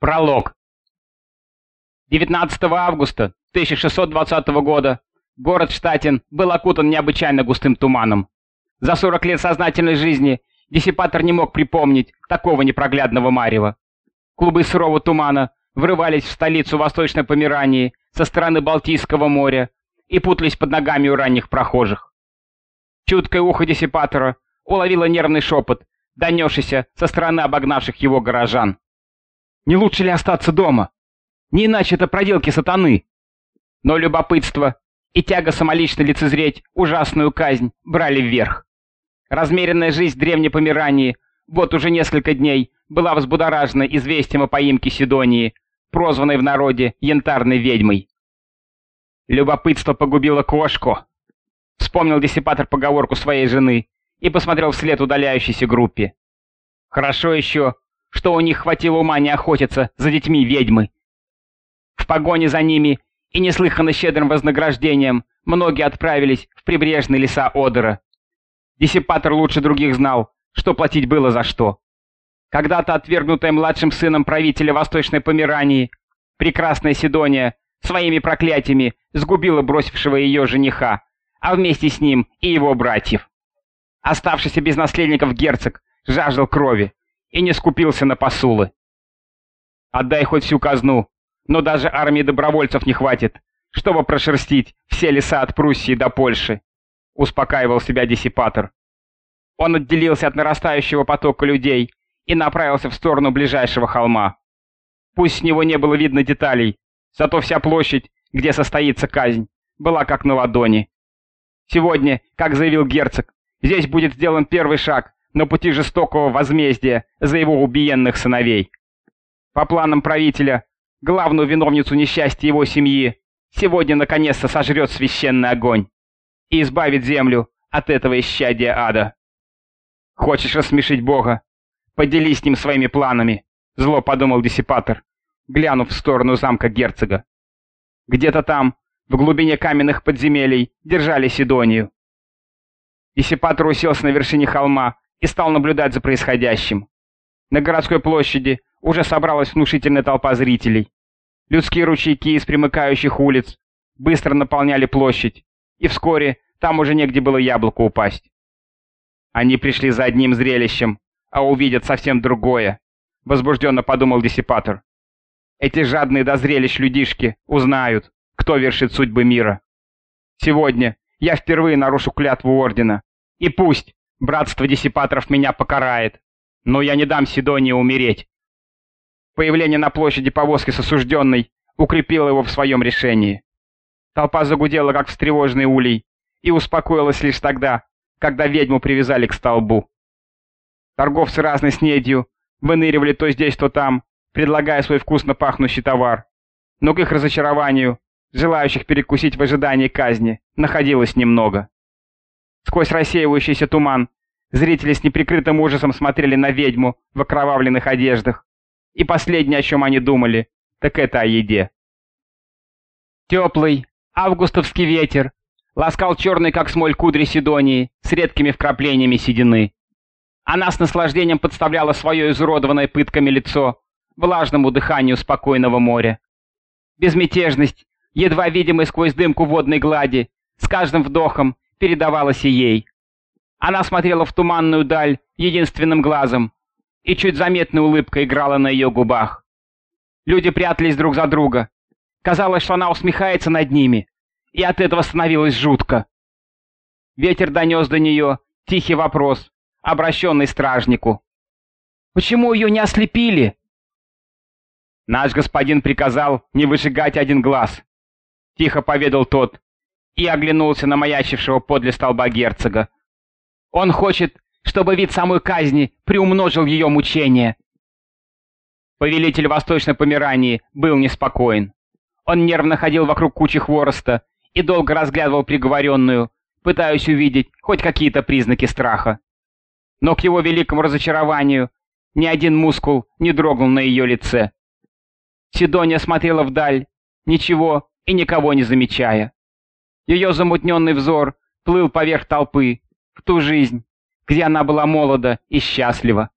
Пролог. 19 августа 1620 года город Штатин был окутан необычайно густым туманом. За 40 лет сознательной жизни диссипатор не мог припомнить такого непроглядного марева. Клубы сырого тумана врывались в столицу Восточной Померании со стороны Балтийского моря и путались под ногами у ранних прохожих. Чуткое ухо диссипатора уловило нервный шепот, донесшийся со стороны обогнавших его горожан. Не лучше ли остаться дома? Не иначе это проделки сатаны. Но любопытство и тяга самолично лицезреть ужасную казнь брали вверх. Размеренная жизнь древней Померании вот уже несколько дней была взбудоражена известием о поимке Сидонии, прозванной в народе янтарной ведьмой. Любопытство погубило кошку. Вспомнил диссипатор поговорку своей жены и посмотрел вслед удаляющейся группе. Хорошо еще, что у них хватило ума не охотиться за детьми ведьмы. В погоне за ними и неслыханно щедрым вознаграждением многие отправились в прибрежные леса Одера. Диссипатор лучше других знал, что платить было за что. Когда-то отвергнутая младшим сыном правителя Восточной Померании, прекрасная Сидония своими проклятиями сгубила бросившего ее жениха, а вместе с ним и его братьев. Оставшийся без наследников герцог жаждал крови, и не скупился на посулы. Отдай хоть всю казну, но даже армии добровольцев не хватит, чтобы прошерстить все леса от Пруссии до Польши, успокаивал себя диссипатор. Он отделился от нарастающего потока людей и направился в сторону ближайшего холма. Пусть с него не было видно деталей, зато вся площадь, где состоится казнь, была как на ладони. Сегодня, как заявил герцог, здесь будет сделан первый шаг на пути жестокого возмездия за его убиенных сыновей. По планам правителя, главную виновницу несчастья его семьи сегодня наконец-то сожрет священный огонь и избавит землю от этого исчадия ада. Хочешь рассмешить Бога? Поделись с ним своими планами, зло подумал диссипатор, глянув в сторону замка герцога. Где-то там, в глубине каменных подземелий, держали Сидонию. Диссипатор уселся на вершине холма и стал наблюдать за происходящим. На городской площади уже собралась внушительная толпа зрителей. Людские ручейки из примыкающих улиц быстро наполняли площадь, и вскоре там уже негде было яблоку упасть. Они пришли за одним зрелищем, а увидят совсем другое, возбужденно подумал диссипатор. Эти жадные до зрелищ людишки узнают, кто вершит судьбы мира. Сегодня я впервые нарушу клятву Ордена, и пусть Братство диссипаторов меня покарает, но я не дам Сидонии умереть. Появление на площади повозки с осужденной укрепило его в своем решении. Толпа загудела, как встревоженный улей, и успокоилась лишь тогда, когда ведьму привязали к столбу. Торговцы разной снедью выныривали то здесь, то там, предлагая свой вкусно пахнущий товар. Но к их разочарованию, желающих перекусить в ожидании казни, находилось немного. Сквозь рассеивающийся туман зрители с неприкрытым ужасом смотрели на ведьму в окровавленных одеждах. И последнее, о чем они думали, так это о еде. Теплый, августовский ветер ласкал черный, как смоль, кудри Сидонии с редкими вкраплениями седины. Она с наслаждением подставляла свое изуродованное пытками лицо влажному дыханию спокойного моря. Безмятежность, едва видимая сквозь дымку водной глади, с каждым вдохом передавалось и ей. Она смотрела в туманную даль единственным глазом, и чуть заметная улыбка играла на ее губах. Люди прятались друг за друга. Казалось, что она усмехается над ними, и от этого становилось жутко. Ветер донес до нее тихий вопрос, обращенный стражнику. «Почему ее не ослепили?» «Наш господин приказал не выжигать один глаз», — тихо поведал тот, и оглянулся на маячившего подле столба герцога. «Он хочет, чтобы вид самой казни приумножил ее мучения». Повелитель Восточной Померании был неспокоен. Он нервно ходил вокруг кучи хвороста и долго разглядывал приговоренную, пытаясь увидеть хоть какие-то признаки страха. Но к его великому разочарованию ни один мускул не дрогнул на ее лице. Сидония смотрела вдаль, ничего и никого не замечая. Ее замутненный взор плыл поверх толпы, в ту жизнь, где она была молода и счастлива.